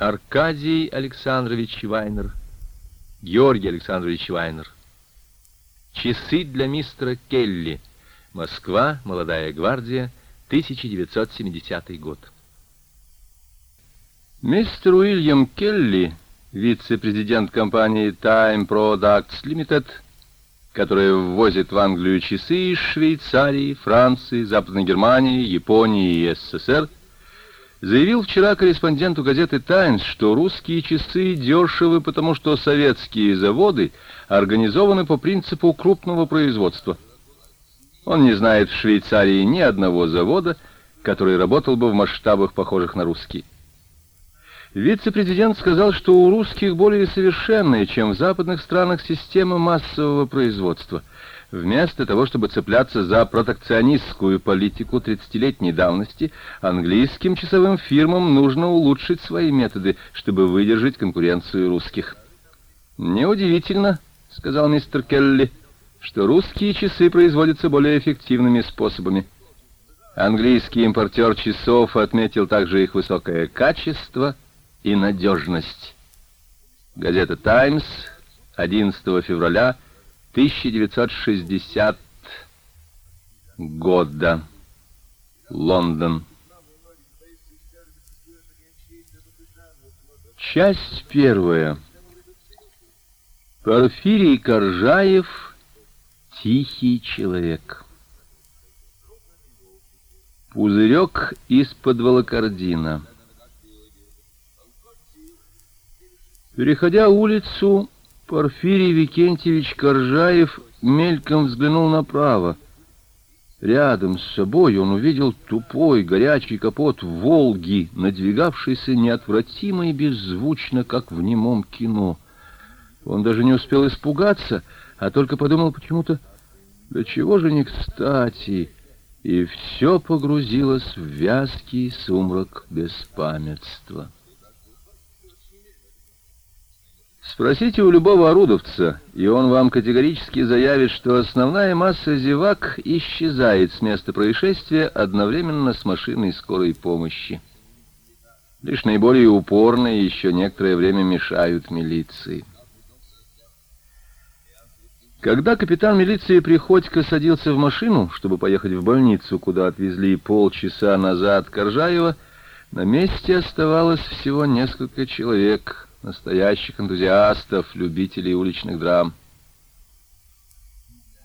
Аркадий Александрович Вайнер. Георгий Александрович Вайнер. Часы для мистера Келли. Москва, Молодая гвардия, 1970 год. Мистер Уильям Келли, вице-президент компании Time Products Limited, которая ввозит в Англию часы из Швейцарии, Франции, Западной Германии, Японии и СССР, заявил вчера корреспонденту газеты «Таймс», что русские часы дешевы, потому что советские заводы организованы по принципу крупного производства. Он не знает в Швейцарии ни одного завода, который работал бы в масштабах, похожих на русские. Вице-президент сказал, что у русских более совершенная, чем в западных странах, система массового производства – Вместо того, чтобы цепляться за протекционистскую политику 30-летней давности, английским часовым фирмам нужно улучшить свои методы, чтобы выдержать конкуренцию русских. «Неудивительно», — сказал мистер Келли, — «что русские часы производятся более эффективными способами». Английский импортер часов отметил также их высокое качество и надежность. Газета «Таймс», 11 февраля 1960 года. Лондон. Часть первая. Порфирий Коржаев «Тихий человек». Пузырек из-под волокордина. Переходя улицу, Порфирий Викентьевич Коржаев мельком взглянул направо. Рядом с собой он увидел тупой, горячий капот «Волги», надвигавшийся неотвратимо и беззвучно, как в немом кино. Он даже не успел испугаться, а только подумал почему-то, да чего же не кстати, и все погрузилось в вязкий сумрак беспамятства. Спросите у любого орудовца, и он вам категорически заявит, что основная масса зевак исчезает с места происшествия одновременно с машиной скорой помощи. Лишь наиболее упорные еще некоторое время мешают милиции. Когда капитан милиции Приходько садился в машину, чтобы поехать в больницу, куда отвезли полчаса назад Коржаева, на месте оставалось всего несколько человек — настоящих энтузиастов, любителей уличных драм.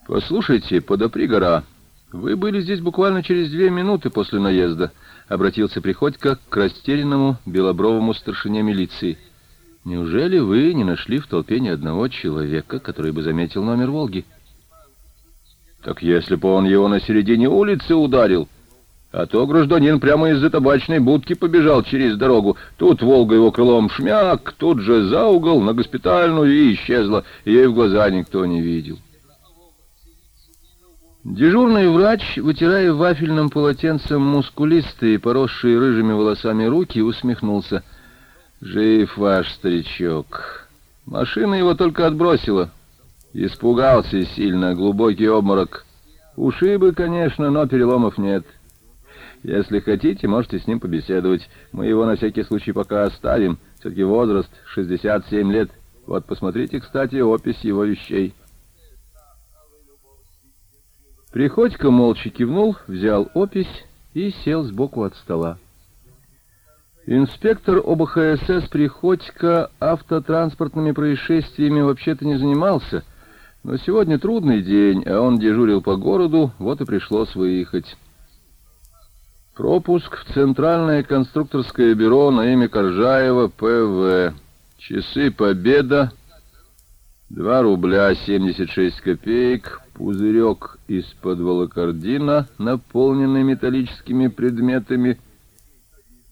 «Послушайте, подопри гора, вы были здесь буквально через две минуты после наезда», — обратился Приходько к растерянному белобровому старшине милиции. «Неужели вы не нашли в толпе ни одного человека, который бы заметил номер «Волги»?» «Так если бы он его на середине улицы ударил...» А то гражданин прямо из-за табачной будки побежал через дорогу. Тут Волга его крылом шмяк, тут же за угол на госпитальную и исчезла. Ей в глаза никто не видел. Дежурный врач, вытирая вафельным полотенцем мускулистые, поросшие рыжими волосами руки, усмехнулся. «Жив ваш старичок. Машина его только отбросила. Испугался сильно, глубокий обморок. Ушибы, конечно, но переломов нет». Если хотите, можете с ним побеседовать. Мы его на всякий случай пока оставим. Все-таки возраст 67 лет. Вот посмотрите, кстати, опись его вещей. Приходько молча кивнул, взял опись и сел сбоку от стола. Инспектор ОБХСС Приходько автотранспортными происшествиями вообще-то не занимался, но сегодня трудный день, а он дежурил по городу, вот и пришлось выехать. Пропуск в Центральное конструкторское бюро на имя Коржаева П.В. Часы Победа. 2 рубля 76 копеек. Пузырек из-под волокордина, наполненный металлическими предметами.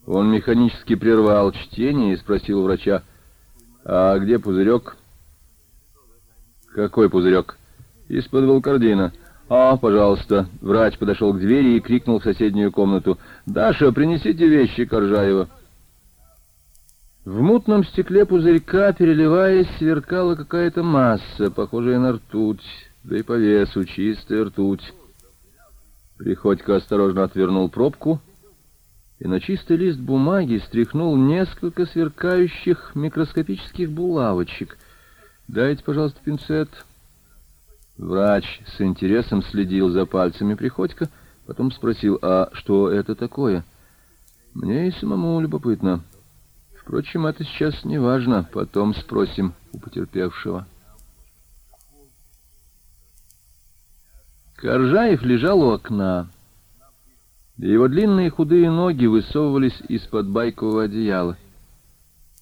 Он механически прервал чтение и спросил врача, «А где пузырек?» «Какой пузырек?» «Из-под волокордина». «А, пожалуйста». Врач подошел к двери и крикнул в соседнюю комнату. «Даша, принесите вещи Коржаева». В мутном стекле пузырька, переливаясь, сверкала какая-то масса, похожая на ртуть, да и по весу чистая ртуть. Приходько осторожно отвернул пробку и на чистый лист бумаги стряхнул несколько сверкающих микроскопических булавочек. «Дайте, пожалуйста, пинцет». Врач с интересом следил за пальцами Приходько, потом спросил, «А что это такое?» «Мне и самому любопытно. Впрочем, это сейчас не важно, потом спросим у потерпевшего». Коржаев лежал у окна. Его длинные худые ноги высовывались из-под байкового одеяла.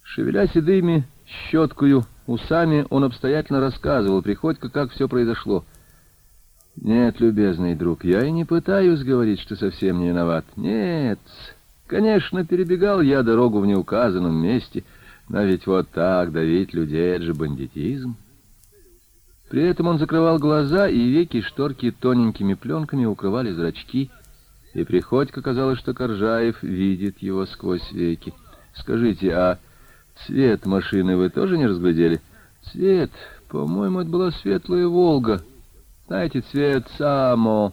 Шевеля седыми щеткою усами, он обстоятельно рассказывал Приходько, как все произошло. «Нет, любезный друг, я и не пытаюсь говорить, что совсем не виноват. Нет, конечно, перебегал я дорогу в неуказанном месте, но ведь вот так давить людей — это же бандитизм». При этом он закрывал глаза, и веки шторки тоненькими пленками укрывали зрачки — и Приходько казалось, что Коржаев видит его сквозь веки. «Скажите, а цвет машины вы тоже не разглядели?» «Цвет? По-моему, это была светлая «Волга». Знаете, цвет само.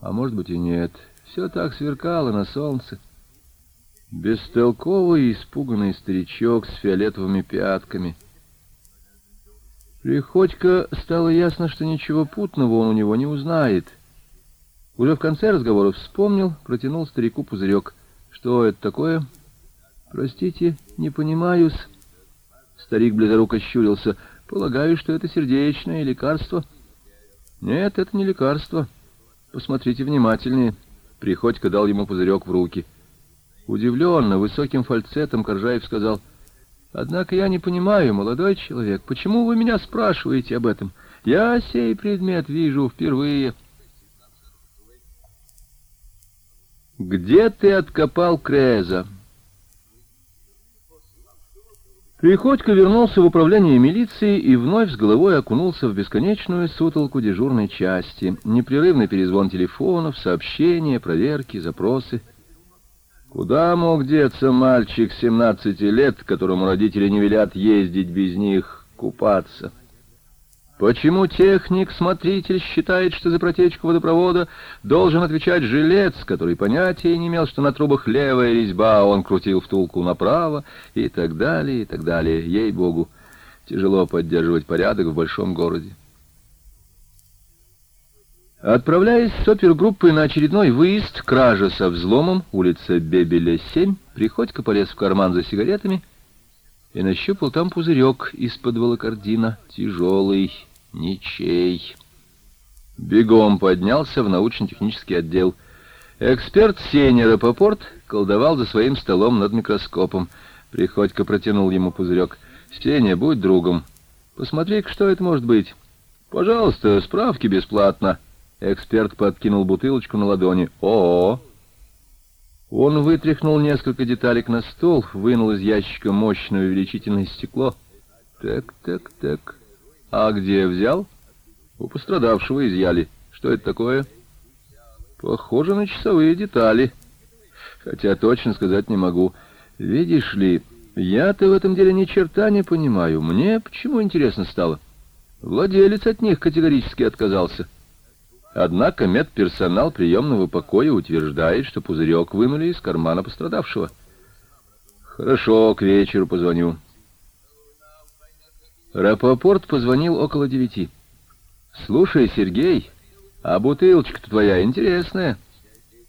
А может быть и нет. Все так сверкало на солнце». Бестолковый испуганный старичок с фиолетовыми пятками. Приходько стало ясно, что ничего путного он у него не узнает — уже в конце разговора вспомнил, протянул старику пузырек. «Что это такое?» «Простите, не понимаю-с». Старик близоруко щурился. «Полагаю, что это сердечное лекарство». «Нет, это не лекарство. Посмотрите внимательнее». Приходько дал ему пузырек в руки. Удивленно, высоким фальцетом Коржаев сказал, «Однако я не понимаю, молодой человек, почему вы меня спрашиваете об этом? Я сей предмет вижу впервые». Где ты откопал Креза? Приходько вернулся в управление милиции и вновь с головой окунулся в бесконечную сутолку дежурной части. Непрерывный перезвон телефонов, сообщения, проверки, запросы. Куда мог деться мальчик 17 лет, которому родители не велят ездить без них купаться? Почему техник-смотритель считает, что за протечку водопровода должен отвечать жилец, который понятия не имел, что на трубах левая резьба, а он крутил втулку направо, и так далее, и так далее. Ей-богу, тяжело поддерживать порядок в большом городе. Отправляясь с опергруппой на очередной выезд, кража со взломом, улица Бебеля, 7, Приходько полез в карман за сигаретами и нащупал там пузырек из-под волокордина, тяжелый, Ничей. Бегом поднялся в научно-технический отдел. Эксперт Сеня Рапопорт колдовал за своим столом над микроскопом. Приходько протянул ему пузырек. «Сеня, будь другом. посмотри что это может быть». «Пожалуйста, справки бесплатно». Эксперт подкинул бутылочку на ладони. «О-о!» Он вытряхнул несколько деталек на стол, вынул из ящика мощное увеличительное стекло. «Так, так, так...» А где взял? У пострадавшего изъяли. Что это такое? Похоже на часовые детали. Хотя точно сказать не могу. Видишь ли, я-то в этом деле ни черта не понимаю. Мне почему интересно стало? Владелец от них категорически отказался. Однако медперсонал приемного покоя утверждает, что пузырек вынули из кармана пострадавшего. Хорошо, к вечеру позвоню. Рапопорт позвонил около девяти. «Слушай, Сергей, а бутылочка-то твоя интересная».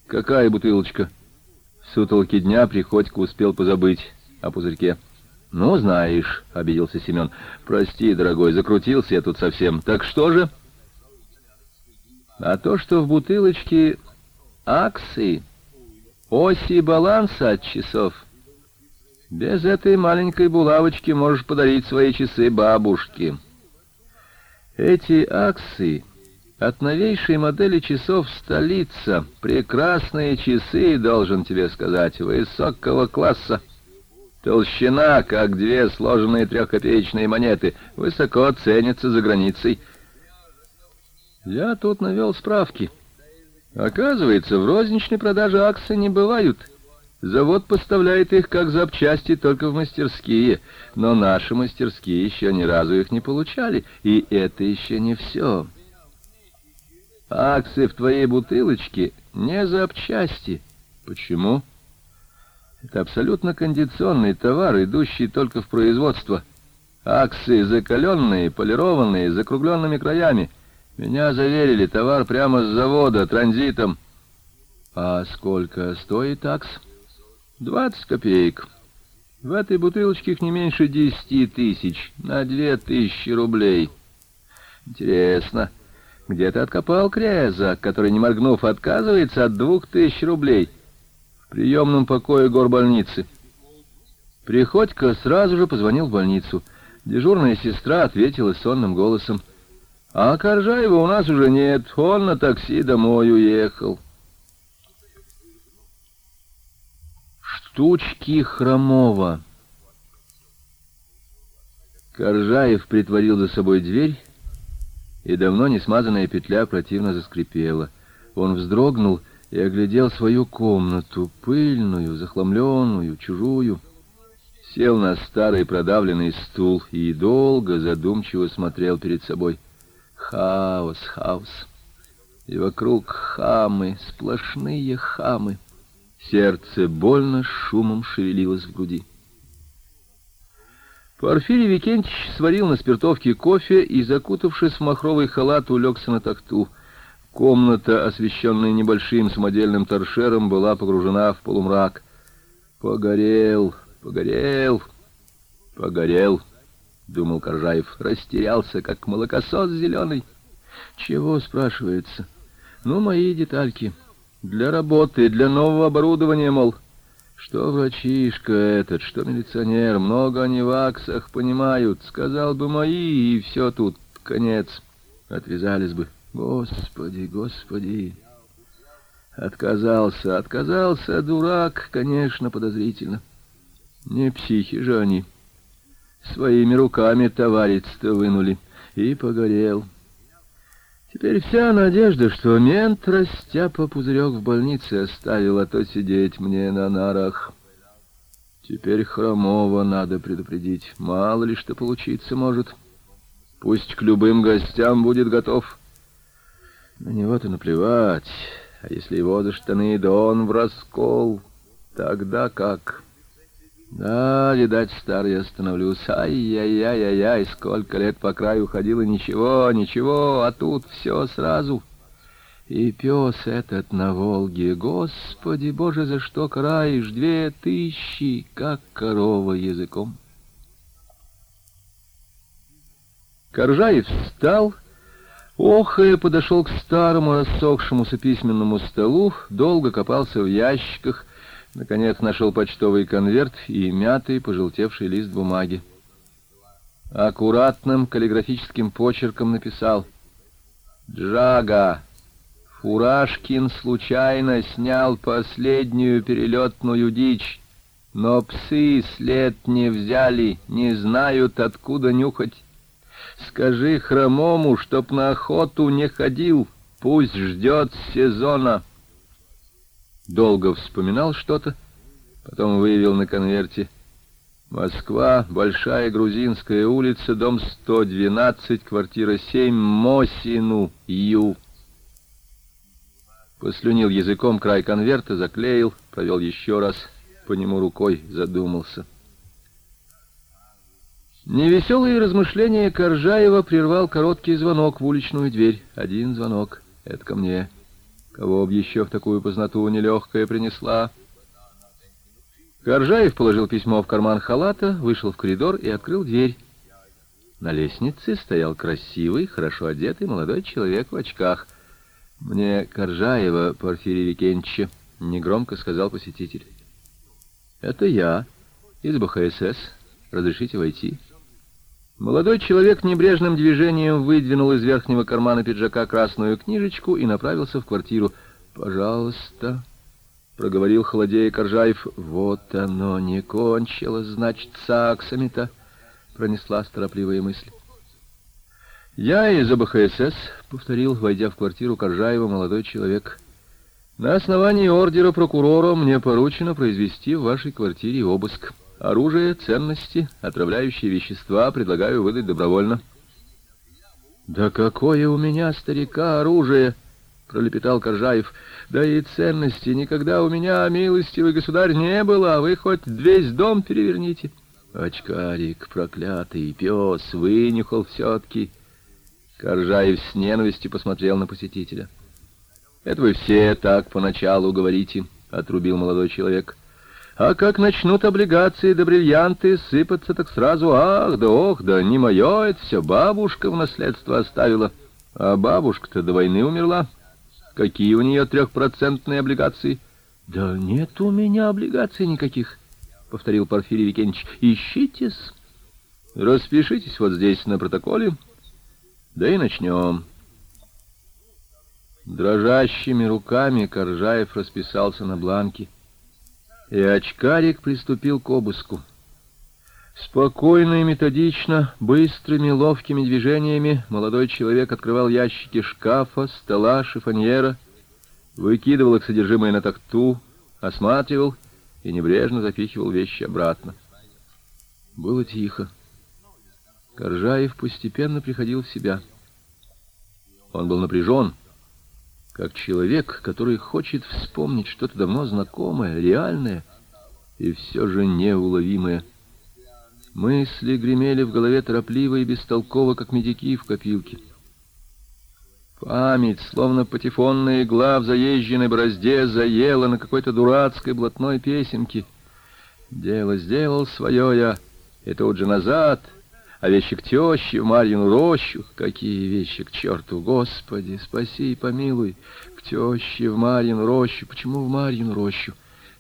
«Какая бутылочка?» В сутолке дня Приходько успел позабыть о пузырьке. «Ну, знаешь», — обиделся Семен. «Прости, дорогой, закрутился я тут совсем. Так что же?» «А то, что в бутылочке акции, оси баланса от часов». Без этой маленькой булавочки можешь подарить свои часы бабушке. Эти акции от новейшей модели часов столица. Прекрасные часы, должен тебе сказать, высокого класса. Толщина, как две сложенные трехкопеечные монеты, высоко ценится за границей. Я тут навел справки. Оказывается, в розничной продаже акции не бывают. Завод поставляет их как запчасти только в мастерские, но наши мастерские еще ни разу их не получали, и это еще не все. Акции в твоей бутылочке не запчасти. Почему? Это абсолютно кондиционный товар, идущий только в производство. Аксы закаленные, полированные, с закругленными краями. Меня заверили, товар прямо с завода, транзитом. А сколько стоит акс? Двадцать копеек. В этой бутылочке их не меньше десяти тысяч, на две тысячи рублей. Интересно, где ты откопал Креза, который, не моргнув, отказывается от двух тысяч рублей? В приемном покое горбольницы. Приходько сразу же позвонил в больницу. Дежурная сестра ответила сонным голосом. «А Коржаева у нас уже нет, он на такси домой уехал». Штучки Хромова Коржаев притворил за собой дверь, и давно не смазанная петля противно заскрипела. Он вздрогнул и оглядел свою комнату, пыльную, захламленную, чужую сел на старый продавленный стул и долго задумчиво смотрел перед собой. Хаос, хаос. И вокруг хамы, сплошные хамы. Сердце больно шумом шевелилось в груди. Порфирий Викентьевич сварил на спиртовке кофе и, закутавшись в махровый халат, улегся на тахту. Комната, освещенная небольшим самодельным торшером, была погружена в полумрак. Погорел, Погорел, погорел, думал Коржаев, растерялся, как молокосос зеленый. Чего, спрашивается? Ну, мои детальки. Для работы, для нового оборудования, мол. Что врачишка этот, что милиционер, много они в аксах понимают. Сказал бы мои, и все тут, конец. Отвязались бы. Господи, господи. Отказался, отказался, дурак, конечно, подозрительно. Не психи же они. Своими руками товарищ-то вынули. И погорел. Теперь вся надежда, что мент, растяпа пузырек в больнице оставил, а то сидеть мне на нарах. Теперь Хромова надо предупредить. Мало ли что получиться может. Пусть к любым гостям будет готов. На него-то наплевать. А если его за штаны, да он в раскол, тогда как... Да, видать, старый я становлюсь. Ай-яй-яй-яй-яй, сколько лет по краю ходил, ничего, ничего, а тут все сразу. И пес этот на Волге, Господи, Боже, за что караешь? Две тысячи, как корова языком. Коржаев встал, охая подошел к старому рассохшемуся письменному столу, долго копался в ящиках, Наконец нашел почтовый конверт и мятый, пожелтевший лист бумаги. Аккуратным каллиграфическим почерком написал «Джага, Фуражкин случайно снял последнюю перелетную дичь, но псы след не взяли, не знают, откуда нюхать. Скажи хромому, чтоб на охоту не ходил, пусть ждет сезона» долго вспоминал что-то, потом выявил на конверте «Москва, Большая Грузинская улица, дом 112, квартира 7, Мосину, Ю». Послюнил языком край конверта, заклеил, провел еще раз по нему рукой, задумался. Невеселые размышления Коржаева прервал короткий звонок в уличную дверь. Один звонок. Это ко мне. Кого б еще в такую познату нелегкая принесла? Коржаев положил письмо в карман халата, вышел в коридор и открыл дверь. На лестнице стоял красивый, хорошо одетый молодой человек в очках. «Мне Коржаева, Порфирий Викентьевича», — негромко сказал посетитель. «Это я, из БХСС. Разрешите войти?» Молодой человек небрежным движением выдвинул из верхнего кармана пиджака красную книжечку и направился в квартиру. «Пожалуйста», — проговорил холодея Коржаев. «Вот оно не кончилось, значит, с аксами-то», — пронесла торопливая мысль. «Я из АБХСС», — повторил, войдя в квартиру Коржаева молодой человек. «На основании ордера прокурора мне поручено произвести в вашей квартире обыск». Оружие, ценности, отравляющие вещества предлагаю выдать добровольно. Да какое у меня, старика, оружие! пролепетал Коржаев. «Да и ценности никогда у меня, милостивый государь, не было, а вы хоть весь дом переверните». Очкарик, проклятый пес, вынюхал все-таки. Коржаев с ненавистью посмотрел на посетителя. «Это вы все так поначалу говорите», — отрубил молодой человек. «А как начнут облигации да бриллианты сыпаться, так сразу ах да ох, да не мое это все, бабушка в наследство оставила. А бабушка-то до войны умерла». Какие у нее трехпроцентные облигации? Да нет у меня облигаций никаких, повторил Порфирий Викентьевич. Ищитесь. Распишитесь вот здесь на протоколе. Да и начнем. Дрожащими руками Коржаев расписался на бланке, и очкарик приступил к обыску. Спокойно и методично, быстрыми, ловкими движениями молодой человек открывал ящики шкафа, стола, шифоньера, выкидывал их содержимое на тахту, осматривал и небрежно запихивал вещи обратно. Было тихо. Коржаев постепенно приходил в себя. Он был напряжен, как человек, который хочет вспомнить что-то давно знакомое, реальное и все же неуловимое. Мысли гремели в голове торопливо и бестолково, как медики в копилке. Память, словно патефонная игла в заезженной борозде, заела на какой-то дурацкой блатной песенке. Дело сделал свое я, и тут же назад, а вещи к теще, в Марьину рощу. Какие вещи к черту, Господи, спаси и помилуй. К теще, в Марьину рощу. Почему в Марьину рощу?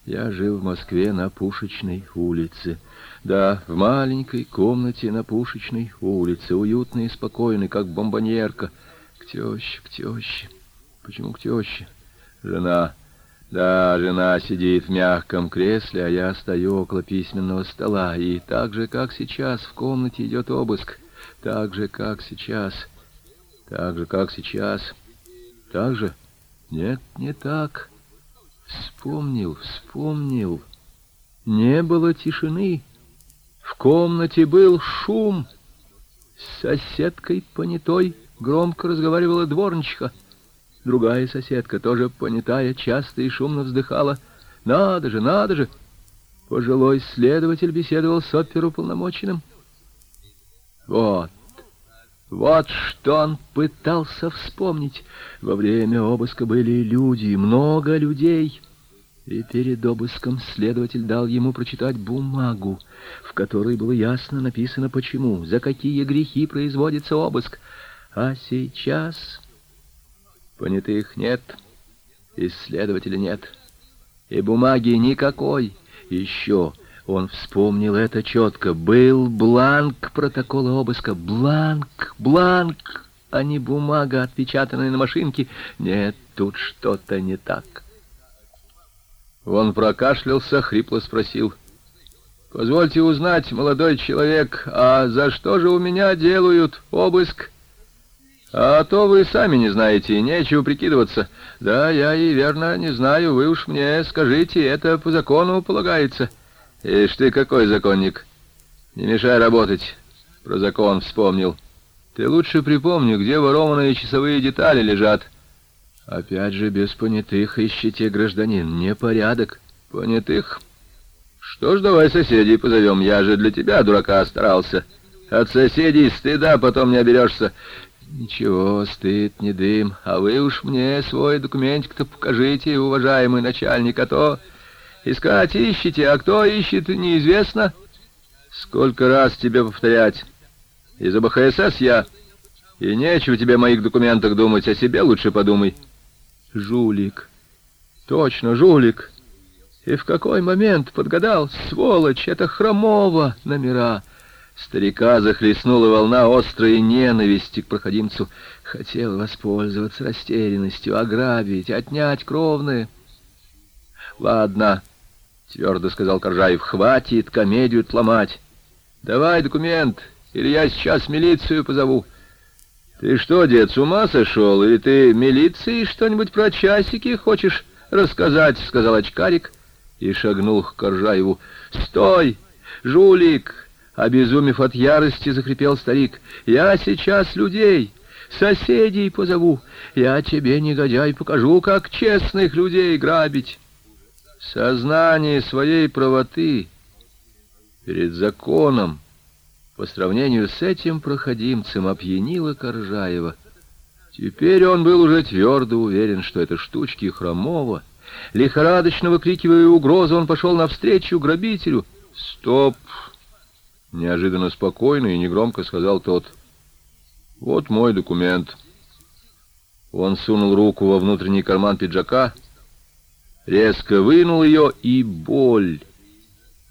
Я жил в Москве на Пушечной улице. Да, в маленькой комнате на Пушечной улице, уютной и спокойной, как бомбоньерка. К теще, к теще. Почему к теще? Жена. Да, жена сидит в мягком кресле, а я стою около письменного стола. И так же, как сейчас, в комнате идет обыск. Так же, как сейчас. Так же, как сейчас. Так же? Нет, не так. Вспомнил, вспомнил. Не было тишины. В комнате был шум. С соседкой понятой громко разговаривала дворничиха. Другая соседка, тоже понятая, часто и шумно вздыхала. «Надо же, надо же!» Пожилой следователь беседовал с оперуполномоченным. Вот, вот что он пытался вспомнить. Во время обыска были люди, много людей. И перед обыском следователь дал ему прочитать бумагу, в которой было ясно написано, почему, за какие грехи производится обыск. А сейчас понятых нет, исследователя нет, и бумаги никакой. Еще он вспомнил это четко. Был бланк протокола обыска. Бланк, бланк, а не бумага, отпечатанная на машинке. Нет, тут что-то не так. Он прокашлялся, хрипло спросил. «Позвольте узнать, молодой человек, а за что же у меня делают обыск?» «А то вы сами не знаете, нечего прикидываться. Да, я и верно не знаю, вы уж мне скажите, это по закону полагается». Ишь ты какой законник! Не мешай работать. Про закон вспомнил. Ты лучше припомни, где ворованные часовые детали лежат. Опять же, без понятых ищите, гражданин. Непорядок. Понятых? Что ж, давай соседей позовем. Я же для тебя, дурака, старался. От соседей стыда потом не оберешься. Ничего, стыд не дым. А вы уж мне свой документик-то покажите, уважаемый начальник, а то... Искать ищете, а кто ищет, неизвестно. Сколько раз тебе повторять? Из АБХСС я. И нечего тебе о моих документах думать, о себе лучше подумай. Жулик. Точно, жулик. И в какой момент подгадал? Сволочь, это хромого номера. Старика захлестнула волна острой ненависти к проходимцу. Хотел воспользоваться растерянностью, ограбить, отнять кровное. Ладно, — твердо сказал Коржаев. — Хватит комедию ломать. Давай документ, или я сейчас милицию позову. — Ты что, дед, с ума сошел? Или ты милиции что-нибудь про часики хочешь рассказать? — сказал очкарик и шагнул к Коржаеву. — Стой, жулик! — обезумев от ярости, захрипел старик. — Я сейчас людей Соседей позову. Я тебе, негодяй, покажу, как честных людей грабить. Сознание своей правоты перед законом по сравнению с этим проходимцем опьянило Коржаева. Теперь он был уже твердо уверен, что это штучки Хромова. Лихорадочно выкрикивая угрозу, он пошел навстречу грабителю. «Стоп!» — неожиданно спокойно и негромко сказал тот. «Вот мой документ». Он сунул руку во внутренний карман пиджака, резко вынул ее, и боль,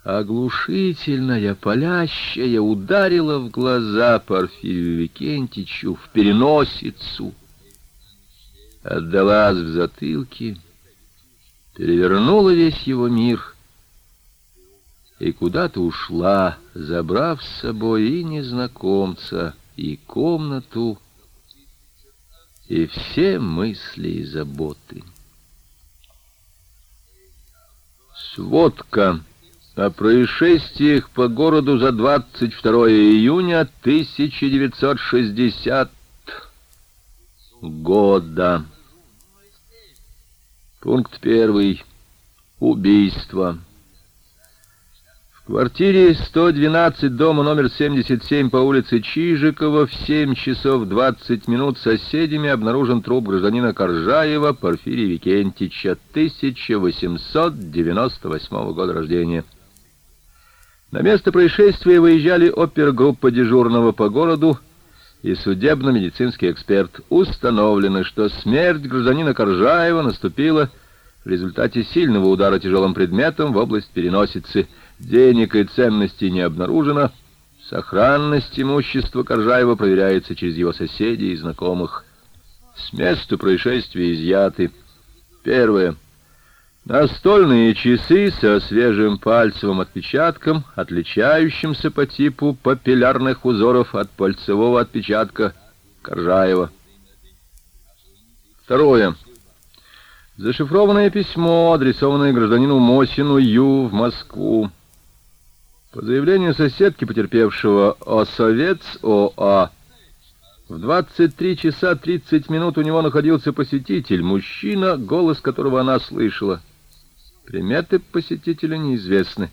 оглушительная, палящая, ударила в глаза Порфирию Викентичу, в переносицу, отдалась в затылке, перевернула весь его мир — и куда-то ушла, забрав с собой и незнакомца, и комнату, и все мысли и заботы. Сводка о происшествиях по городу за 22 июня 1960 года. Пункт первый. Убийство. В квартире 112 дома номер 77 по улице Чижикова в 7 часов 20 минут соседями обнаружен труп гражданина Коржаева Порфирия Викентича, 1898 года рождения. На место происшествия выезжали опергруппа дежурного по городу и судебно-медицинский эксперт. Установлено, что смерть гражданина Коржаева наступила в результате сильного удара тяжелым предметом в область переносицы – Денег и ценностей не обнаружено. Сохранность имущества Коржаева проверяется через его соседей и знакомых. С места происшествия изъяты. Первое. Настольные часы со свежим пальцевым отпечатком, отличающимся по типу папиллярных узоров от пальцевого отпечатка Коржаева. Второе. Зашифрованное письмо, адресованное гражданину Мосину Ю в Москву. По заявлению соседки потерпевшего Осовец ОА, в 23 часа 30 минут у него находился посетитель, мужчина, голос которого она слышала. Приметы посетителя неизвестны.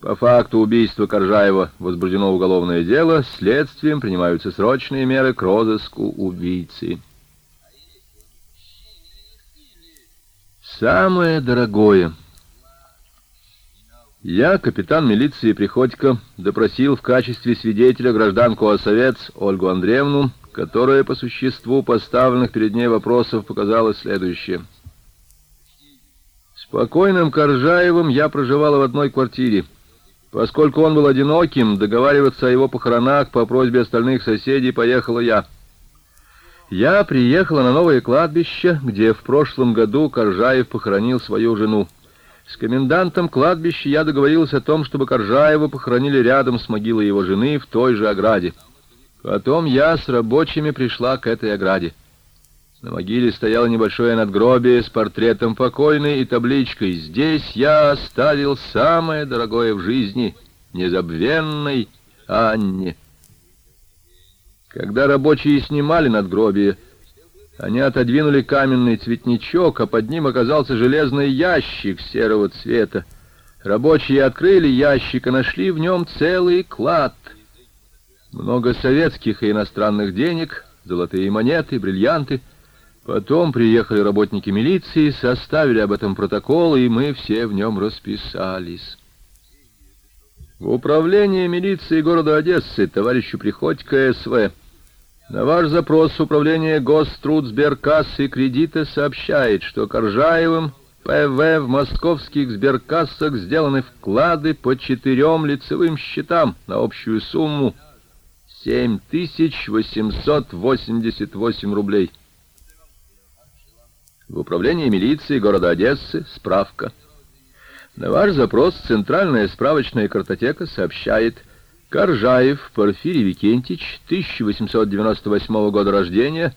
По факту убийства Коржаева возбуждено уголовное дело, следствием принимаются срочные меры к розыску убийцы. Самое дорогое — я, капитан милиции Приходько, допросил в качестве свидетеля гражданку Осовец Ольгу Андреевну, которая по существу поставленных перед ней вопросов показала следующее. Спокойным Коржаевым я проживала в одной квартире. Поскольку он был одиноким, договариваться о его похоронах по просьбе остальных соседей поехала я. Я приехала на новое кладбище, где в прошлом году Коржаев похоронил свою жену. С комендантом кладбища я договорился о том, чтобы Коржаева похоронили рядом с могилой его жены в той же ограде. Потом я с рабочими пришла к этой ограде. На могиле стояло небольшое надгробие с портретом покойной и табличкой «Здесь я оставил самое дорогое в жизни, незабвенной Анне». Когда рабочие снимали надгробие, они отодвинули каменный цветничок, а под ним оказался железный ящик серого цвета. Рабочие открыли ящик и нашли в нем целый клад. Много советских и иностранных денег, золотые монеты, бриллианты. Потом приехали работники милиции, составили об этом протокол, и мы все в нем расписались. В управлении милиции города Одессы товарищу Приходько СВ на ваш запрос Управление Гострудсберкассы кредита сообщает, что Коржаевым ПВ в московских сберкассах сделаны вклады по четырем лицевым счетам на общую сумму 7888 рублей. В управлении милиции города Одессы справка. На ваш запрос Центральная справочная картотека сообщает, Коржаев Порфирий Викентич, 1898 года рождения,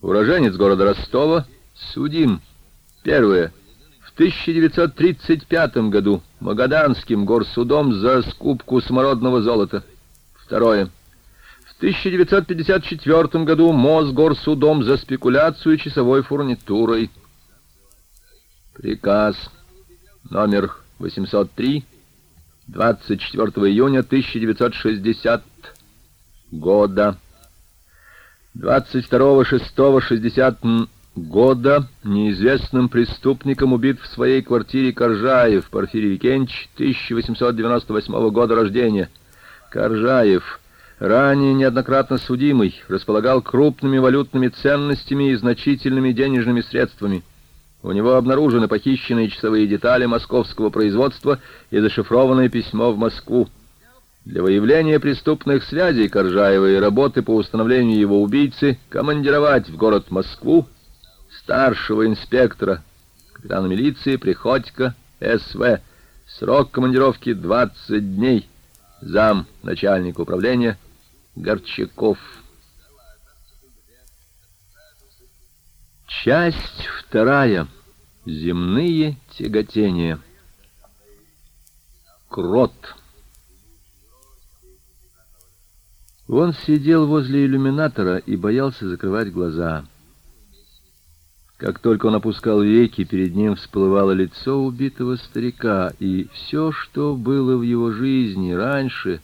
уроженец города Ростова, судим. Первое. В 1935 году Магаданским горсудом за скупку смородного золота. Второе. В 1954 году Мосгорсудом за спекуляцию часовой фурнитурой. Приказ номер 803, 24 июня 1960 года. 22.06.60 года неизвестным преступником убит в своей квартире Коржаев Порфирий Викентьевич, 1898 года рождения. Коржаев, ранее неоднократно судимый, располагал крупными валютными ценностями и значительными денежными средствами. У него обнаружены похищенные часовые детали московского производства и зашифрованное письмо в Москву. Для выявления преступных связей Коржаева и работы по установлению его убийцы командировать в город Москву старшего инспектора, капитана милиции Приходько С.В. Срок командировки 20 дней. Зам начальника управления Горчаков. Часть вторая. Земные тяготения. Крот. Он сидел возле иллюминатора и боялся закрывать глаза. Как только он опускал веки, перед ним всплывало лицо убитого старика, и все, что было в его жизни раньше,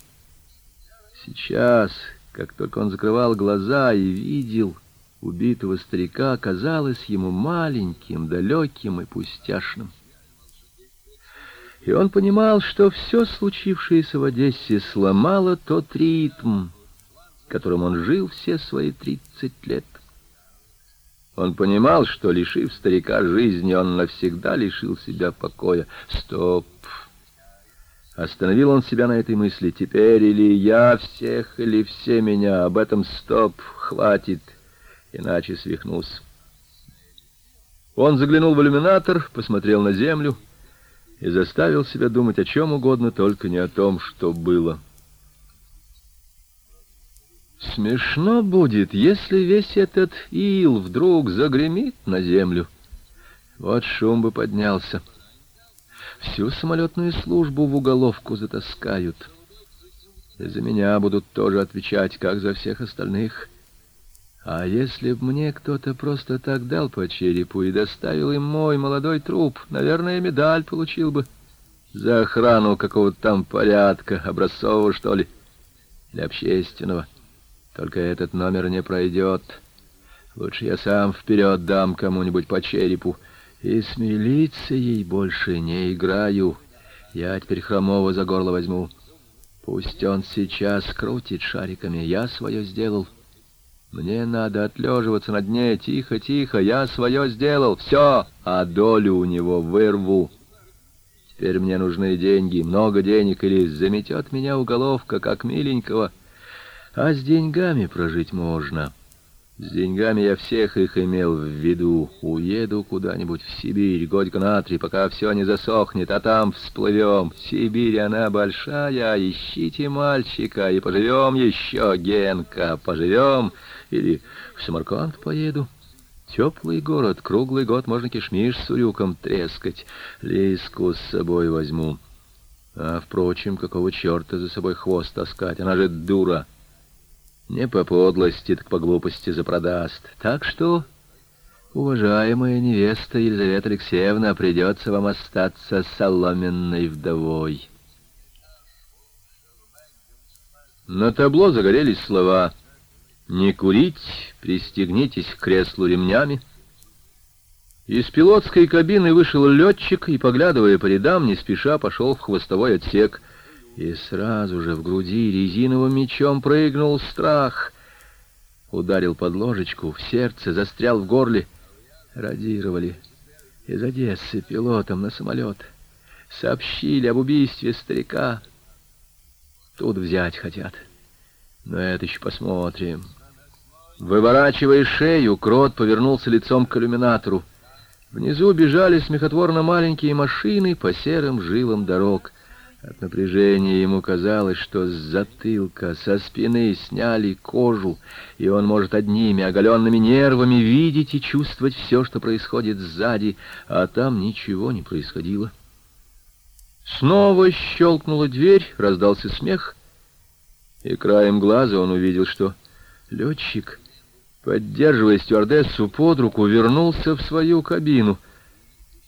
сейчас, как только он закрывал глаза и видел убитого старика, казалось ему маленьким, далеким и пустяшным. И он понимал, что все случившееся в Одессе сломало тот ритм, которым он жил все свои тридцать лет. Он понимал, что, лишив старика жизни, он навсегда лишил себя покоя. Стоп! Остановил он себя на этой мысли. Теперь или я всех, или все меня. Об этом стоп, хватит, иначе свихнусь. Он заглянул в иллюминатор, посмотрел на землю и заставил себя думать о чем угодно, только не о том, что было. Смешно будет, если весь этот ил вдруг загремит на землю. Вот шум бы поднялся. Всю самолетную службу в уголовку затаскают. И за меня будут тоже отвечать, как за всех остальных. А если б мне кто-то просто так дал по черепу и доставил им мой молодой труп, наверное, медаль получил бы. За охрану какого-то там порядка, образцового, что ли, или общественного. Только этот номер не пройдет. Лучше я сам вперед дам кому-нибудь по черепу. И с милицией больше не играю. Я теперь Хромова за горло возьму. Пусть он сейчас крутит шариками. Я свое сделал. Мне надо отлеживаться на дне. Тихо, тихо. Я свое сделал. Все. А долю у него вырву. Теперь мне нужны деньги. Много денег. Или заметет меня уголовка, как миленького. А с деньгами прожить можно. С деньгами я всех их имел в виду. Уеду куда-нибудь в Сибирь, годька на три, пока все не засохнет, а там всплывем. Сибирь, она большая, ищите мальчика, и поживем еще, Генка, поживем. Или в Самарканд поеду. Теплый город, круглый год можно кишмиш с урюком трескать. Лиску с собой возьму. А, впрочем, какого черта за собой хвост таскать? Она же дура. Не по подлости, так по глупости запродаст. Так что, уважаемая невеста Елизавета Алексеевна, придется вам остаться соломенной вдовой. На табло загорелись слова «Не курить, пристегнитесь к креслу ремнями». Из пилотской кабины вышел летчик и, поглядывая по рядам, не спеша пошел в хвостовой отсек — и сразу же в груди резиновым мечом прыгнул страх. Ударил под ложечку, в сердце, застрял в горле. Радировали из Одессы пилотом на самолет. Сообщили об убийстве старика. Тут взять хотят. Но это еще посмотрим. Выворачивая шею, Крот повернулся лицом к иллюминатору. Внизу бежали смехотворно маленькие машины по серым жилам дорог. От напряжения ему казалось, что с затылка, со спины сняли кожу, и он может одними оголенными нервами видеть и чувствовать все, что происходит сзади, а там ничего не происходило. Снова щелкнула дверь, раздался смех, И краем глаза он увидел, что летчик, поддерживая стюардессу под руку, вернулся в свою кабину.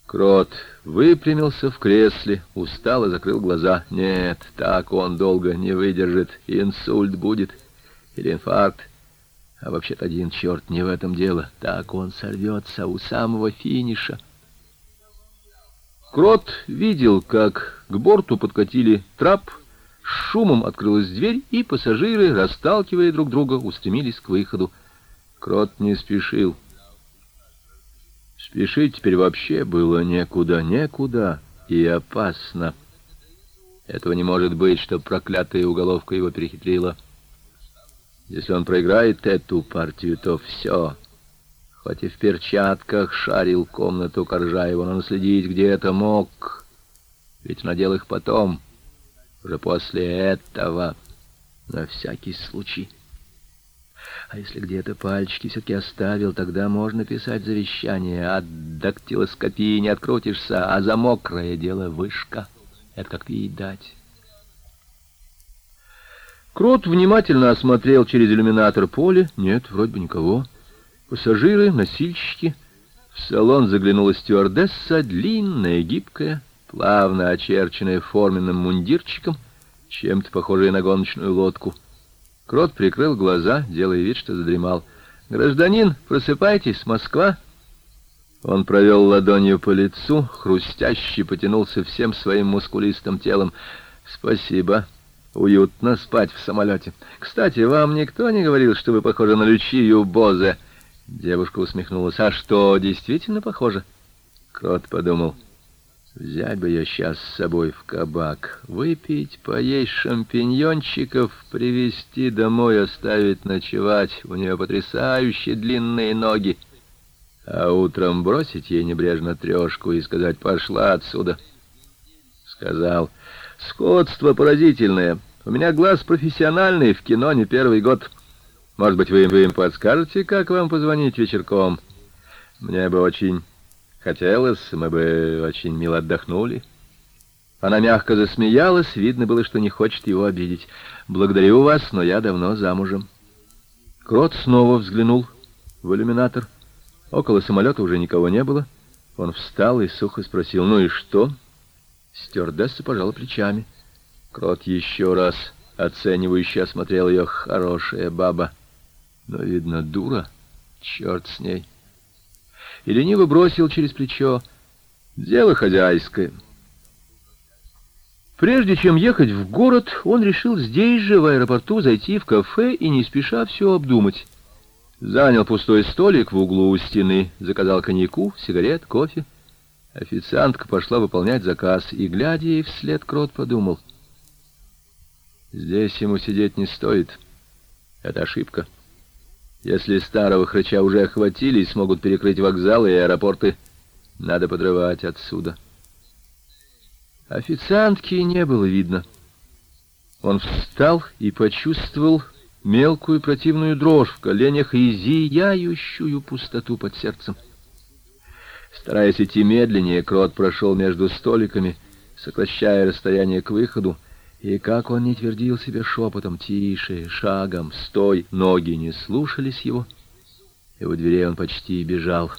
Крот выпрямился в кресле, устало закрыл глаза. Нет, так он долго не выдержит, инсульт будет или инфаркт. А вообще-то один черт не в этом дело. Так он сорвется у самого финиша. Крот видел, как к борту подкатили трап, шумом открылась дверь, и пассажиры, расталкивая друг друга, устремились к выходу. Крот не спешил. Спешить теперь вообще было некуда, некуда и опасно. Этого не может быть, что проклятая уголовка его перехитрила. Если он проиграет эту партию, то все. Хоть и в перчатках шарил комнату Коржаева, но наследить где-то мог. Ведь надел их потом, уже после этого, на всякий случай. А если где-то пальчики все-таки оставил, тогда можно писать завещание. От дактилоскопии не открутишься, а за мокрое дело вышка. Это как видать. Крот внимательно осмотрел через иллюминатор поле. Нет, вроде бы никого. Пассажиры, носильщики. В салон заглянула стюардесса, длинная, гибкая, плавно очерченная форменным мундирчиком, чем-то похожая на гоночную лодку. Крот прикрыл глаза, делая вид, что задремал. «Гражданин, просыпайтесь, Москва!» Он провел ладонью по лицу, хрустяще потянулся всем своим мускулистым телом. «Спасибо. Уютно спать в самолете. Кстати, вам никто не говорил, что вы похожи на Лючию Бозе?» Девушка усмехнулась. «А что, действительно похоже?» Крот подумал. Взять бы ее сейчас с собой в кабак, выпить, поесть шампиньончиков, привезти домой, оставить ночевать. У нее потрясающие длинные ноги. А утром бросить ей небрежно трешку и сказать «пошла отсюда». Сказал «Сходство поразительное. У меня глаз профессиональный, в кино не первый год. Может быть, вы, вы им подскажете, как вам позвонить вечерком? Мне бы очень Хотелось, мы бы очень мило отдохнули. Она мягко засмеялась, видно было, что не хочет его обидеть. «Благодарю вас, но я давно замужем». Крот снова взглянул в иллюминатор. Около самолета уже никого не было. Он встал и сухо спросил, «Ну и что?» Стюардесса пожала плечами. Крот еще раз оценивающе осмотрел ее. «Хорошая баба, но, видно, дура. Черт с ней» и лениво бросил через плечо. Дело хозяйское. Прежде чем ехать в город, он решил здесь же, в аэропорту, зайти в кафе и не спеша все обдумать. Занял пустой столик в углу у стены, заказал коньяку, сигарет, кофе. Официантка пошла выполнять заказ, и, глядя ей вслед, Крот подумал. Здесь ему сидеть не стоит. Это ошибка. Если старого хрыча уже охватили и смогут перекрыть вокзалы и аэропорты, надо подрывать отсюда. Официантки не было видно. Он встал и почувствовал мелкую противную дрожь в коленях и зияющую пустоту под сердцем. Стараясь идти медленнее, Крот прошел между столиками, сокращая расстояние к выходу, и как он не твердил себе шепотом, тише, шагом, стой, ноги не слушались его, и у дверей он почти бежал.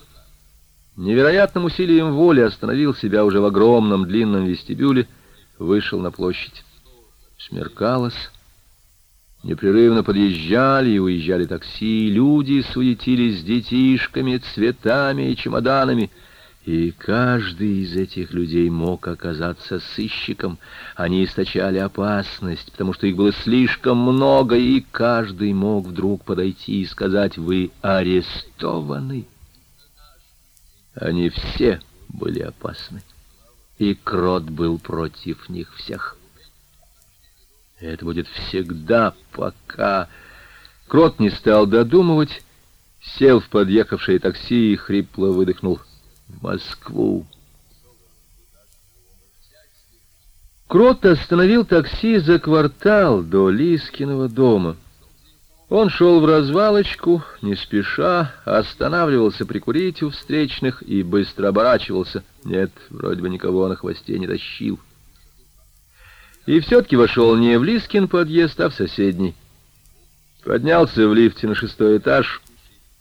Невероятным усилием воли остановил себя уже в огромном длинном вестибюле, вышел на площадь. Смеркалось. Непрерывно подъезжали и уезжали такси, люди суетились с детишками, цветами и чемоданами — и каждый из этих людей мог оказаться сыщиком. Они источали опасность, потому что их было слишком много, и каждый мог вдруг подойти и сказать «Вы арестованы». Они все были опасны, и Крот был против них всех. Это будет всегда, пока... Крот не стал додумывать, сел в подъехавшее такси и хрипло выдохнул Москву. Крот остановил такси за квартал до Лискиного дома. Он шел в развалочку, не спеша, останавливался прикурить у встречных и быстро оборачивался. Нет, вроде бы никого на хвосте не тащил. И все-таки вошел не в Лискин подъезд, а в соседний. Поднялся в лифте на шестой этаж,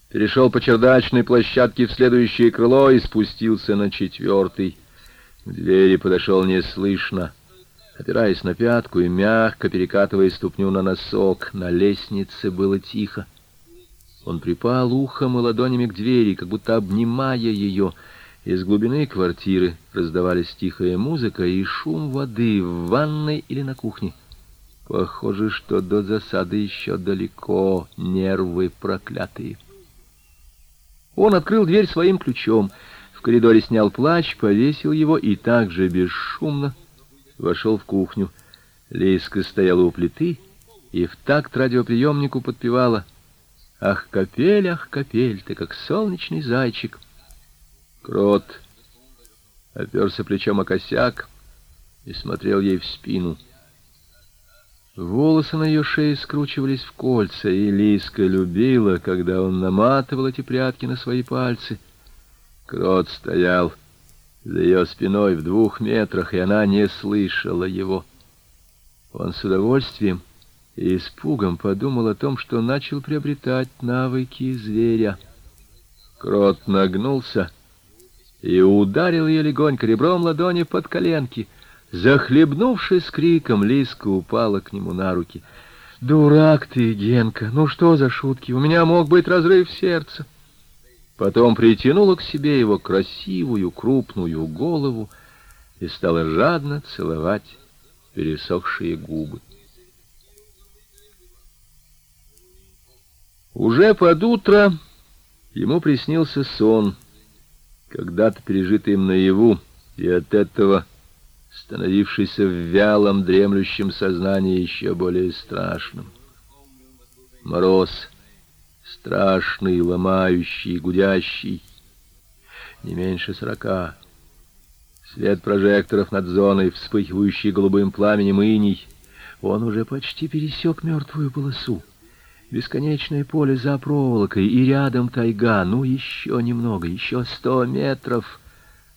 перешел по чердачной площадке в следующее крыло и спустился на четвертый. К двери подошел неслышно, опираясь на пятку и мягко перекатывая ступню на носок. На лестнице было тихо. Он припал ухом и ладонями к двери, как будто обнимая ее. Из глубины квартиры раздавались тихая музыка и шум воды в ванной или на кухне. Похоже, что до засады еще далеко, нервы проклятые. Он открыл дверь своим ключом, в коридоре снял плащ, повесил его и также бесшумно вошел в кухню. Лейска стояла у плиты и в такт радиоприемнику подпевала «Ах, капель, ах, капель, ты как солнечный зайчик!» Крот оперся плечом о косяк и смотрел ей в спину — Волосы на ее шее скручивались в кольца, и Лиска любила, когда он наматывал эти прятки на свои пальцы. Крот стоял за ее спиной в двух метрах, и она не слышала его. Он с удовольствием и испугом подумал о том, что начал приобретать навыки зверя. Крот нагнулся и ударил ее легонько ребром ладони под коленки — Захлебнувшись криком, Лиска упала к нему на руки. «Дурак ты, Генка! Ну что за шутки? У меня мог быть разрыв сердца!» Потом притянула к себе его красивую крупную голову и стала жадно целовать пересохшие губы. Уже под утро ему приснился сон, когда-то пережитый им наяву, и от этого становившийся в вялом дремлющем сознании еще более страшным. Мороз, страшный, ломающий, гудящий, не меньше сорока. Свет прожекторов над зоной, вспыхивающий голубым пламенем иней, он уже почти пересек мертвую полосу. Бесконечное поле за проволокой, и рядом тайга, ну еще немного, еще сто метров —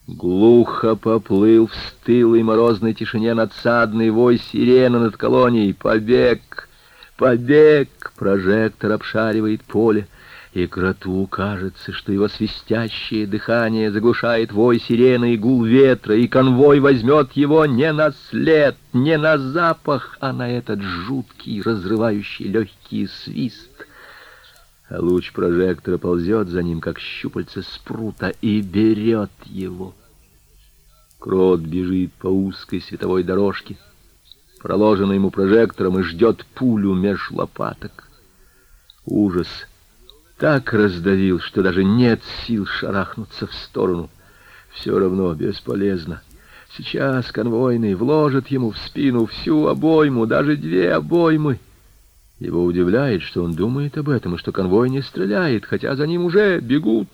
Глухо поплыл в стылой морозной тишине надсадный вой сирены над колонией. Побег! Побег! Прожектор обшаривает поле, и кроту кажется, что его свистящее дыхание заглушает вой сирены и гул ветра, и конвой возьмет его не на след, не на запах, а на этот жуткий, разрывающий легкий свист луч прожектора ползет за ним, как щупальце спрута, и берет его. Крот бежит по узкой световой дорожке, проложенной ему прожектором, и ждет пулю меж лопаток. Ужас так раздавил, что даже нет сил шарахнуться в сторону. Все равно бесполезно. Сейчас конвойный вложит ему в спину всю обойму, даже две обоймы — его удивляет, что он думает об этом, и что конвой не стреляет, хотя за ним уже бегут.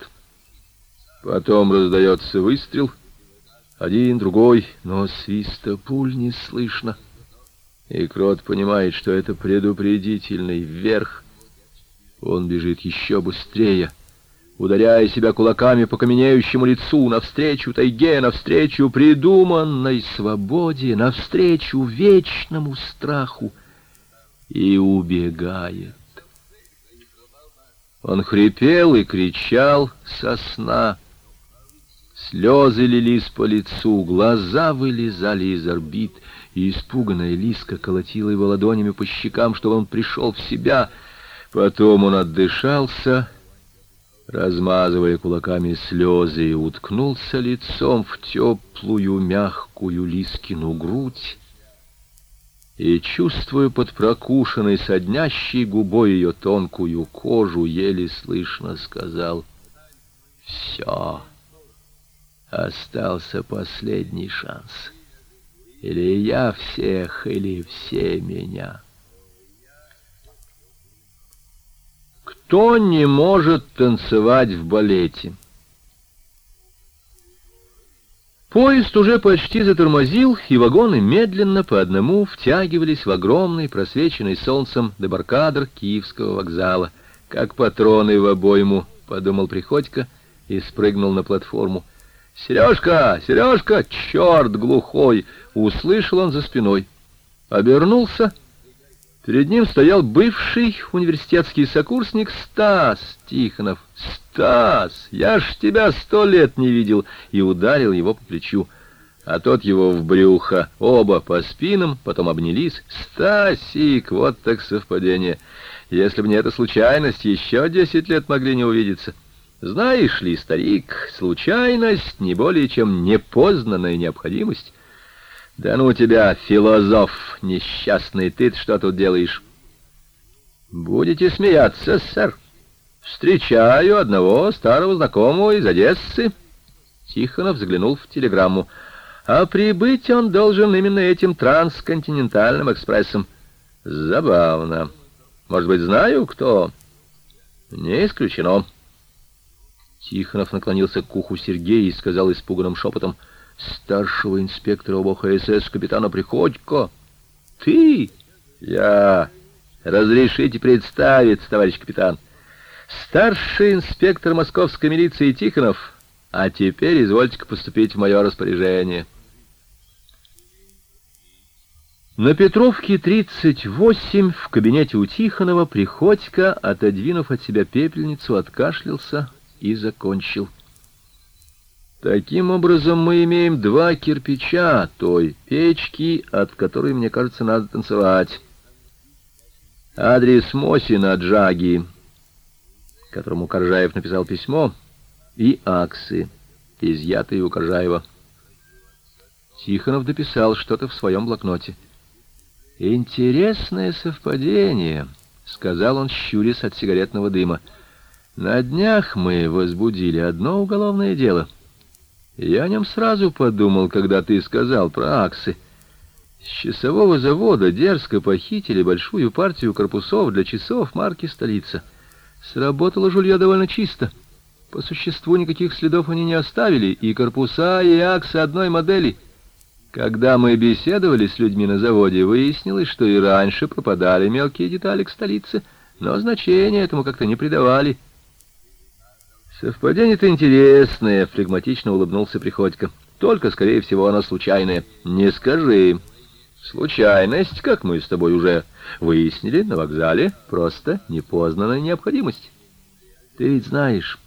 Потом раздается выстрел, один, другой, но свиста пуль не слышно. И Крот понимает, что это предупредительный вверх. Он бежит еще быстрее, ударяя себя кулаками по каменеющему лицу, навстречу тайге, навстречу придуманной свободе, навстречу вечному страху и убегает. Он хрипел и кричал со сна. Слезы лились по лицу, глаза вылезали из орбит, и испуганная Лиска колотила его ладонями по щекам, чтобы он пришел в себя. Потом он отдышался, размазывая кулаками слезы, и уткнулся лицом в теплую, мягкую Лискину грудь, и, чувствуя под прокушенной, соднящей губой ее тонкую кожу, еле слышно сказал «Все, остался последний шанс. Или я всех, или все меня». Кто не может танцевать в балете? Поезд уже почти затормозил, и вагоны медленно по одному втягивались в огромный, просвеченный солнцем дебаркадр Киевского вокзала. «Как патроны в обойму», — подумал Приходько и спрыгнул на платформу. «Сережка! Сережка! Черт глухой!» — услышал он за спиной. обернулся. Перед ним стоял бывший университетский сокурсник Стас Тихонов. «Стас, я ж тебя сто лет не видел!» и ударил его по плечу. А тот его в брюхо, оба по спинам, потом обнялись. «Стасик, вот так совпадение! Если бы не эта случайность, еще десять лет могли не увидеться!» Знаешь ли, старик, случайность не более чем непознанная необходимость. Да ну тебя, философ несчастный, ты что тут делаешь? Будете смеяться, сэр. Встречаю одного старого знакомого из Одессы. Тихонов заглянул в телеграмму. А прибыть он должен именно этим трансконтинентальным экспрессом. Забавно. Может быть, знаю, кто? Не исключено. Тихонов наклонился к уху Сергея и сказал испуганным шепотом — старшего инспектора ОБХСС капитана Приходько. Ты? Я. Разрешите представиться, товарищ капитан. Старший инспектор московской милиции Тихонов. А теперь извольте-ка поступить в мое распоряжение. На Петровке 38 в кабинете у Тихонова Приходько, отодвинув от себя пепельницу, откашлялся и закончил. Таким образом, мы имеем два кирпича той печки, от которой, мне кажется, надо танцевать. Адрес Мосина Джаги, которому Коржаев написал письмо, и аксы, изъятые у Коржаева. Тихонов дописал что-то в своем блокноте. «Интересное совпадение», — сказал он, щурясь от сигаретного дыма. «На днях мы возбудили одно уголовное дело». Я о нем сразу подумал, когда ты сказал про аксы. С часового завода дерзко похитили большую партию корпусов для часов марки «Столица». Сработало жулье довольно чисто. По существу никаких следов они не оставили, и корпуса, и аксы одной модели. Когда мы беседовали с людьми на заводе, выяснилось, что и раньше пропадали мелкие детали к столице, но значения этому как-то не придавали. «Совпадение-то интересное», — флегматично улыбнулся Приходько. «Только, скорее всего, оно случайное». «Не скажи». «Случайность, как мы с тобой уже выяснили на вокзале, просто непознанная необходимость. Ты ведь знаешь,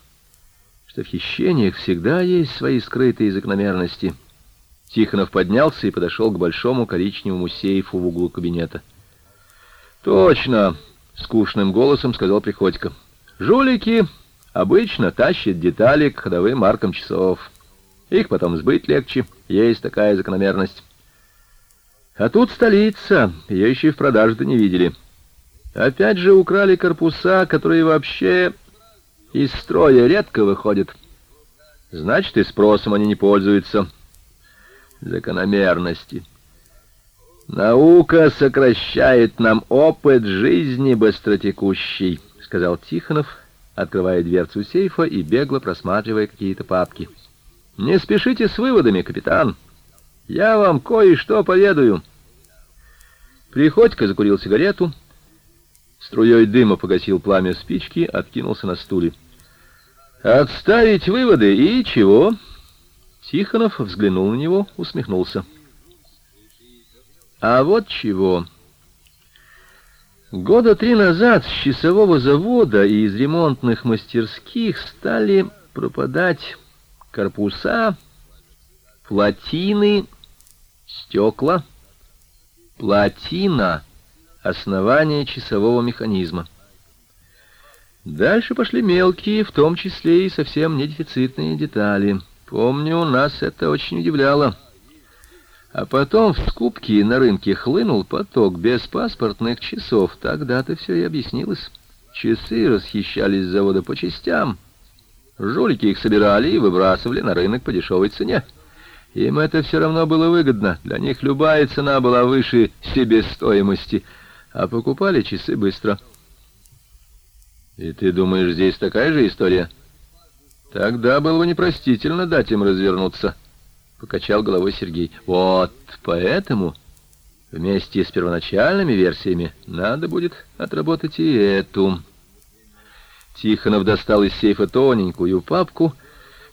что в хищениях всегда есть свои скрытые закономерности». Тихонов поднялся и подошел к большому коричневому сейфу в углу кабинета. «Точно!» — скучным голосом сказал Приходько. «Жулики Обычно тащит детали к ходовым маркам часов. Их потом сбыть легче, есть такая закономерность. А тут столица, ее еще и в продаже-то не видели. Опять же украли корпуса, которые вообще из строя редко выходят. Значит, и спросом они не пользуются. Закономерности. «Наука сокращает нам опыт жизни быстротекущий», — сказал Тихонов, — открывая дверцу сейфа и бегло просматривая какие-то папки. «Не спешите с выводами, капитан. Я вам кое-что поведаю». Приходько закурил сигарету, струей дыма погасил пламя спички, откинулся на стуле. «Отставить выводы и чего?» Тихонов взглянул на него, усмехнулся. «А вот чего...» Года три назад с часового завода и из ремонтных мастерских стали пропадать корпуса, плотины, стекла, плотина — основание часового механизма. Дальше пошли мелкие, в том числе и совсем недефицитные детали. Помню, нас это очень удивляло. А потом в скупке на рынке хлынул поток беспаспортных часов. Тогда-то все и объяснилось. Часы расхищались с завода по частям. Жулики их собирали и выбрасывали на рынок по дешевой цене. Им это все равно было выгодно. Для них любая цена была выше себестоимости. А покупали часы быстро. И ты думаешь, здесь такая же история? Тогда было бы непростительно дать им развернуться покачал головой Сергей. Вот поэтому вместе с первоначальными версиями надо будет отработать и эту. Тихонов достал из сейфа тоненькую папку.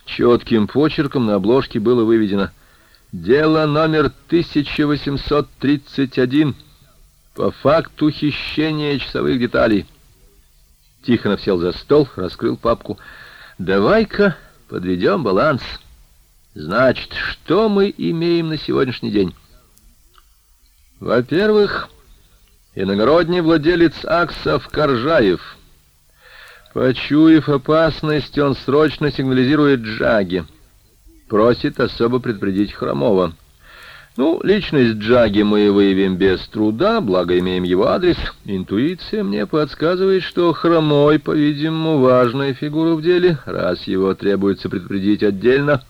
Четким почерком на обложке было выведено Дело номер 1831 по факту хищения часовых деталей. Тихонов сел за стол, раскрыл папку. «Давай-ка подведем баланс. Значит, что мы имеем на сегодняшний день?» «Во-первых, иногородний владелец Аксов Коржаев. Почуяв опасность, он срочно сигнализирует Джаге» просит особо предупредить Хромова. Ну, личность Джаги мы выявим без труда, благо имеем его адрес. Интуиция мне подсказывает, что Хромой, по-видимому, важная фигура в деле, раз его требуется предупредить отдельно.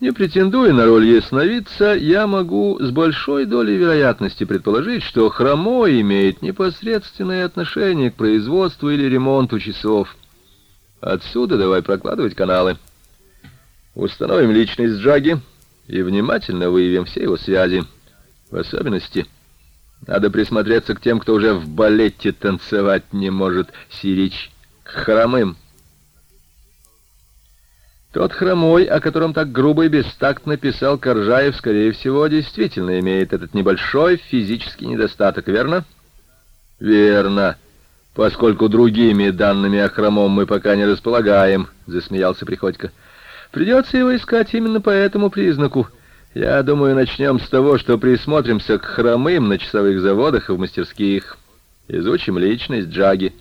Не претендуя на роль ясновидца, я могу с большой долей вероятности предположить, что Хромой имеет непосредственное отношение к производству или ремонту часов. Отсюда давай прокладывать каналы. Установим личность Джаги и внимательно выявим все его связи. В особенности надо присмотреться к тем, кто уже в балете танцевать не может, сирич к хромым. Тот хромой, о котором так грубо и бестактно писал Коржаев, скорее всего, действительно имеет этот небольшой физический недостаток, верно? Верно, поскольку другими данными о хромом мы пока не располагаем, засмеялся Приходько. Придется его искать именно по этому признаку. Я думаю, начнем с того, что присмотримся к хромым на часовых заводах и в мастерских. Изучим личность Джаги.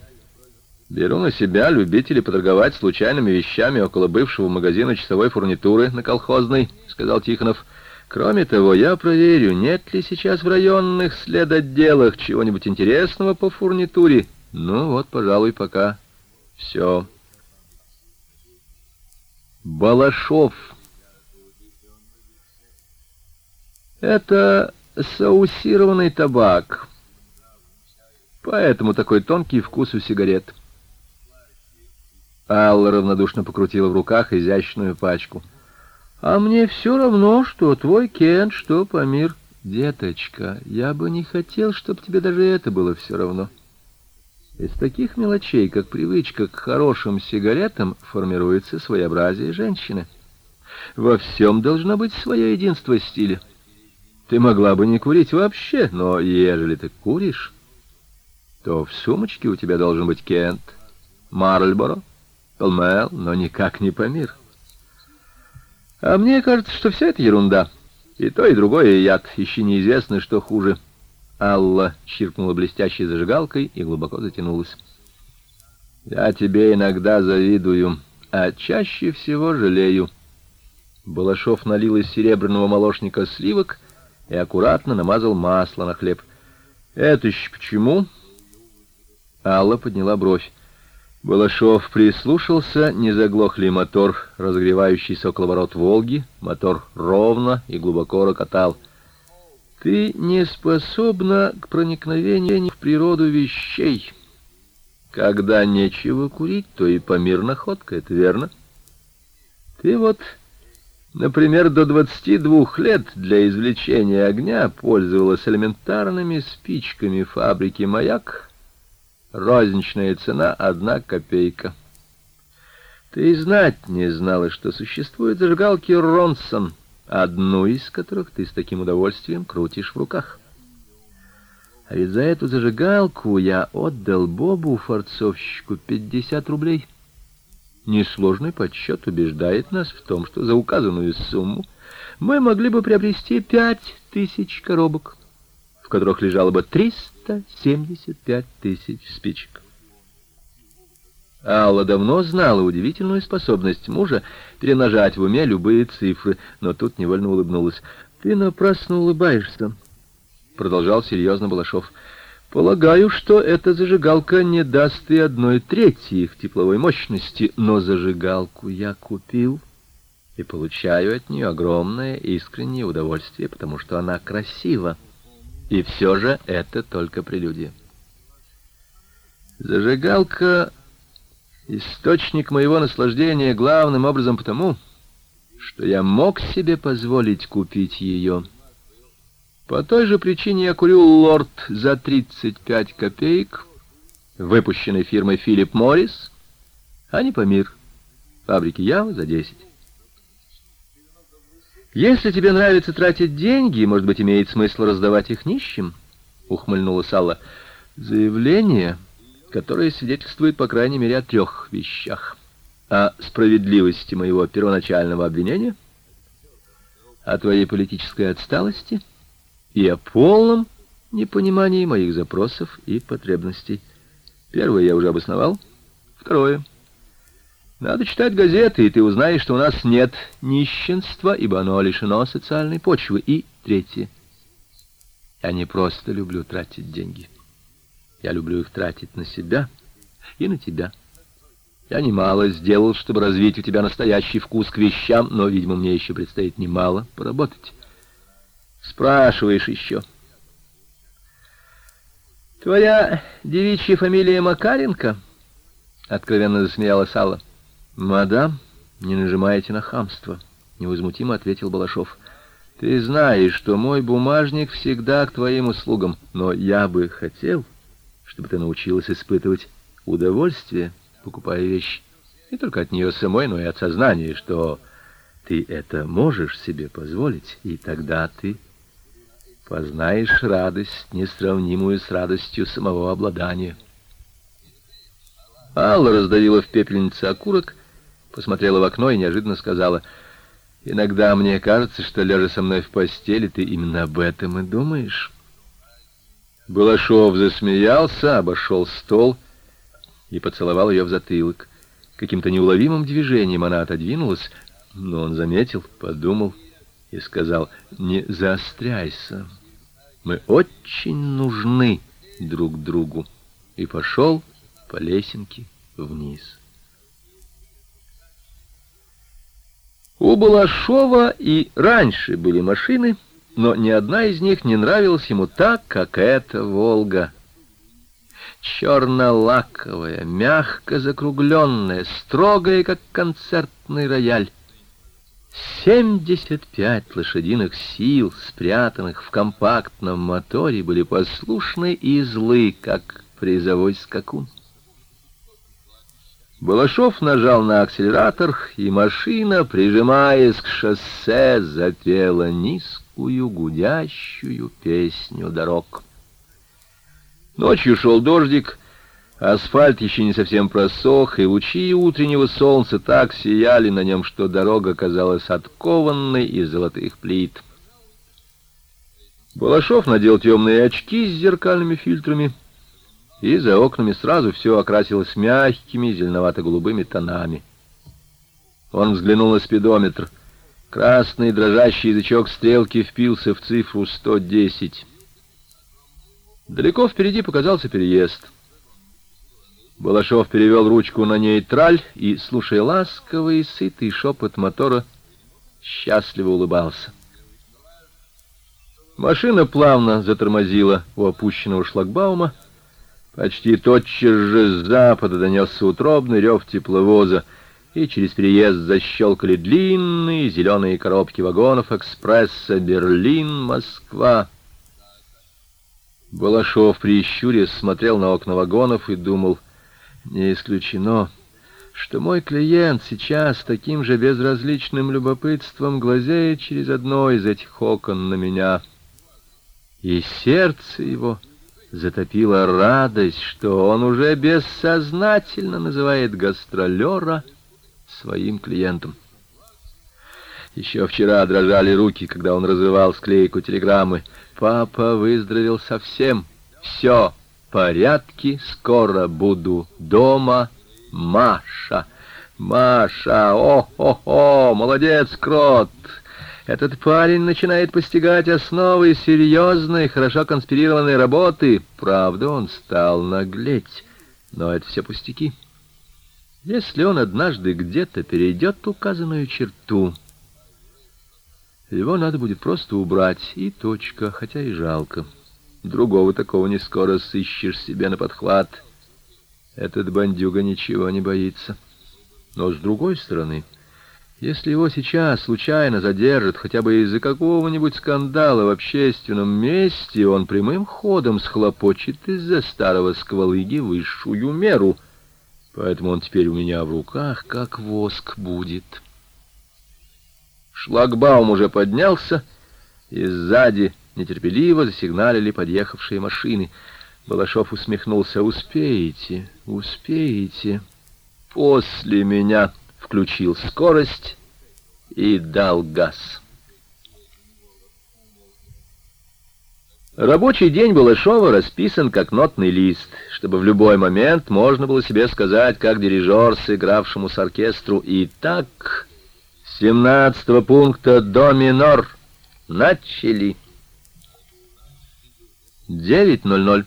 Беру на себя любителей поторговать случайными вещами около бывшего магазина часовой фурнитуры на Колхозной, — сказал Тихонов. Кроме того, я проверю, нет ли сейчас в районных следотделах чего-нибудь интересного по фурнитуре. Ну вот, пожалуй, пока все. Балашов. Это саусированный табак. Поэтому такой тонкий вкус у сигарет. Алла равнодушно покрутила в руках изящную пачку. «А мне все равно, что твой Кен, что Памир. Деточка, я бы не хотел, чтобы тебе даже это было все равно». Из таких мелочей, как привычка к хорошим сигаретам, формируется своеобразие женщины. Во всем должно быть свое единство стиля. Ты могла бы не курить вообще, но ежели ты куришь, то в сумочке у тебя должен быть Кент, Марльборо, Пелмел, но никак не Памир. А мне кажется, что все это ерунда. И то, и другое яд. Еще неизвестно, что хуже — Алла чиркнула блестящей зажигалкой и глубоко затянулась. «Я тебе иногда завидую, а чаще всего жалею». Балашов налил из серебряного молочника сливок и аккуратно намазал масло на хлеб. «Это еще почему?» Алла подняла бровь. Балашов прислушался, не заглох ли мотор, разогревающийся около ворот «Волги». Мотор ровно и глубоко рокотал. Ты не способна к проникновению в природу вещей. Когда нечего курить, то и помир находка, это верно? Ты вот, например, до 22 лет для извлечения огня пользовалась элементарными спичками фабрики «Маяк». Розничная цена — одна копейка. Ты знать не знала, что существуют зажигалки «Ронсон», одну из которых ты с таким удовольствием крутишь в руках. А ведь за эту зажигалку я отдал Бобу, форцовщику, пятьдесят рублей. Несложный подсчет убеждает нас в том, что за указанную сумму мы могли бы приобрести пять тысяч коробок, в которых лежало бы триста семьдесят пять тысяч спичек. Алла давно знала удивительную способность мужа перемножать в уме любые цифры, но тут невольно улыбнулась. «Ты напрасно улыбаешься», — продолжал серьезно Балашов. «Полагаю, что эта зажигалка не даст и одной трети их тепловой мощности, но зажигалку я купил» и получаю от нее огромное искреннее удовольствие, потому что она красива. И все же это только прелюдия. Зажигалка Источник моего наслаждения главным образом потому, что я мог себе позволить купить ее. По той же причине я курю «Лорд» за 35 копеек, выпущенной фирмой «Филипп Моррис», а не по мир. Фабрики Ява за 10. Если тебе нравится тратить деньги, может быть, имеет смысл раздавать их нищим? Ухмыльнулась Алла. Заявление, которое свидетельствует, по крайней мере, о трех вещах. О справедливости моего первоначального обвинения, о твоей политической отсталости и о полном непонимании моих запросов и потребностей. Первое я уже обосновал. Второе. Надо читать газеты, и ты узнаешь, что у нас нет нищенства, ибо оно лишено социальной почвы. И третье. Я не просто люблю тратить деньги. Я люблю их тратить на себя и на тебя. Я немало сделал, чтобы развить у тебя настоящий вкус к вещам, но, видимо, мне еще предстоит немало поработать. Спрашиваешь еще. Твоя девичья фамилия Макаренко? Откровенно засмеялась Алла. «Мадам, не нажимайте на хамство», — невозмутимо ответил Балашов. «Ты знаешь, что мой бумажник всегда к твоим услугам, но я бы хотел, чтобы ты научилась испытывать удовольствие, покупая вещи, не только от нее самой, но и от сознания, что ты это можешь себе позволить, и тогда ты познаешь радость, несравнимую с радостью самого обладания». Алла раздавила в пепельнице окурок посмотрела в окно и неожиданно сказала, «Иногда мне кажется, что, лежа со мной в постели, ты именно об этом и думаешь». Балашов засмеялся, обошел стол и поцеловал ее в затылок. Каким-то неуловимым движением она отодвинулась, но он заметил, подумал и сказал, «Не заостряйся, мы очень нужны друг другу», и пошел по лесенке вниз. У Балашова и раньше были машины, но ни одна из них не нравилась ему так, как эта «Волга». Черно-лаковая, мягко закругленная, строгая, как концертный рояль. Семьдесят пять лошадиных сил, спрятанных в компактном моторе, были послушны и злы, как призовой скакун. Балашов нажал на акселератор, и машина, прижимаясь к шоссе, запела низкую гудящую песню дорог. Ночью шел дождик, асфальт еще не совсем просох, и лучи утреннего солнца так сияли на нем, что дорога казалась откованной из золотых плит. Балашов надел темные очки с зеркальными фильтрами — и за окнами сразу все окрасилось мягкими зеленовато-голубыми тонами. Он взглянул на спидометр. Красный дрожащий язычок стрелки впился в цифру 110. Далеко впереди показался переезд. Балашов перевел ручку на нейтраль и, слушая ласковый и сытый шепот мотора, счастливо улыбался. Машина плавно затормозила у опущенного шлагбаума, Почти тотчас же с запада донесся утробный рев тепловоза, и через переезд защелкали длинные зеленые коробки вагонов экспресса Берлин-Москва. Балашов, прищурясь, смотрел на окна вагонов и думал, не исключено, что мой клиент сейчас таким же безразличным любопытством глазеет через одно из этих окон на меня. И сердце его затопила радость, что он уже бессознательно называет гастролера своим клиентом. Еще вчера дрожали руки, когда он разрывал склейку телеграммы. «Папа выздоровел совсем. Все, порядки, скоро буду дома. Маша». «Маша! О-хо-хо! Молодец, Крот! Этот парень начинает постигать основы серьезной, хорошо конспирированной работы. Правда, он стал наглеть, но это все пустяки. Если он однажды где-то перейдет указанную черту, его надо будет просто убрать, и точка, хотя и жалко. Другого такого не скоро сыщешь себе на подхват. Этот бандюга ничего не боится. Но с другой стороны... Если его сейчас случайно задержат хотя бы из-за какого-нибудь скандала в общественном месте, он прямым ходом схлопочет из-за старого сквалыги высшую меру. Поэтому он теперь у меня в руках, как воск будет. Шлагбаум уже поднялся, и сзади нетерпеливо засигналили подъехавшие машины. Балашов усмехнулся. «Успеете, успеете». «После меня» включил скорость и дал газ. Рабочий день Балашова расписан как нотный лист, чтобы в любой момент можно было себе сказать, как дирижер, сыгравшему с оркестру, и так, с 17 пункта до минор, начали. 9.00.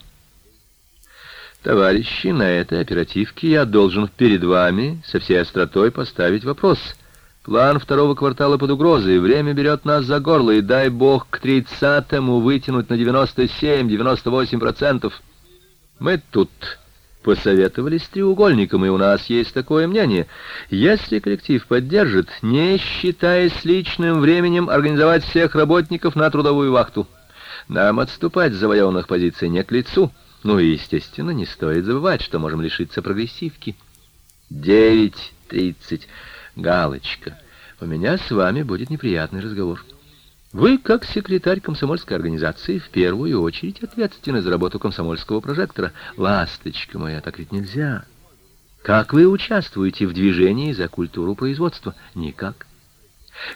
Товарищи, на этой оперативке я должен перед вами со всей остротой поставить вопрос — План второго квартала под угрозой. Время берет нас за горло, и дай бог к тридцатому вытянуть на 97-98%. Мы тут посоветовались с треугольником, и у нас есть такое мнение. Если коллектив поддержит, не считаясь личным временем, организовать всех работников на трудовую вахту. Нам отступать с завоеванных позиций не к лицу. Ну и, естественно, не стоит забывать, что можем лишиться прогрессивки. Девять тридцать. Галочка, у меня с вами будет неприятный разговор. Вы, как секретарь комсомольской организации, в первую очередь ответственны за работу комсомольского прожектора. Ласточка моя, так ведь нельзя. Как вы участвуете в движении за культуру производства? Никак.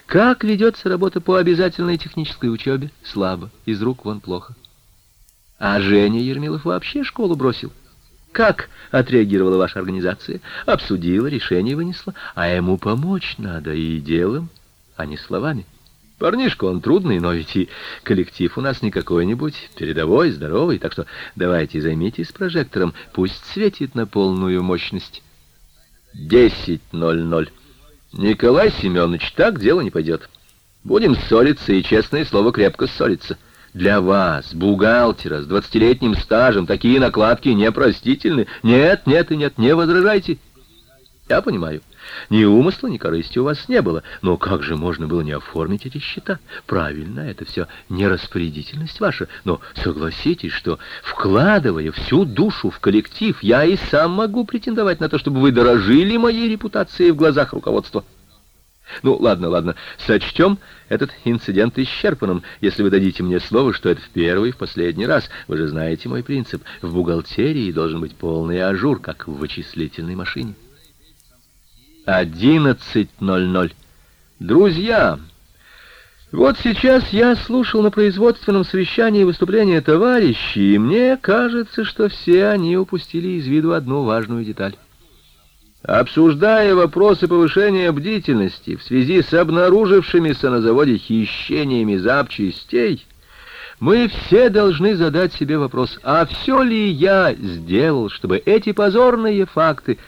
Как ведется работа по обязательной технической учебе? Слабо, из рук вон плохо. А Женя Ермилов вообще школу бросил. Как отреагировала ваша организация? Обсудила, решение вынесла. А ему помочь надо и делом, а не словами. Парнишка он трудный, но ведь и коллектив у нас не какой-нибудь, передовой, здоровый, так что давайте займитесь прожектором, пусть светит на полную мощность. Десять ноль ноль. Николай Семенович, так дело не пойдет. Будем ссориться, и, честное слово, крепко ссориться. Для вас, бухгалтера с двадцатилетним стажем, такие накладки непростительны. Нет, нет и нет, не возражайте. Я понимаю, ни умысла, ни корысти у вас не было, но как же можно было не оформить эти счета? Правильно, это все нераспорядительность ваша, но согласитесь, что, вкладывая всю душу в коллектив, я и сам могу претендовать на то, чтобы вы дорожили моей репутацией в глазах руководства. Ну, ладно, ладно, сочтем этот инцидент исчерпанным, если вы дадите мне слово, что это в первый и в последний раз. Вы же знаете мой принцип. В бухгалтерии должен быть полный ажур, как в вычислительной машине. 11.00. Друзья, вот сейчас я слушал на производственном совещании выступления товарищей, и мне кажется, что все они упустили из виду одну важную деталь. Обсуждая вопросы повышения бдительности в связи с обнаружившимися на заводе хищениями запчастей, мы все должны задать себе вопрос, а все ли я сделал, чтобы эти позорные факты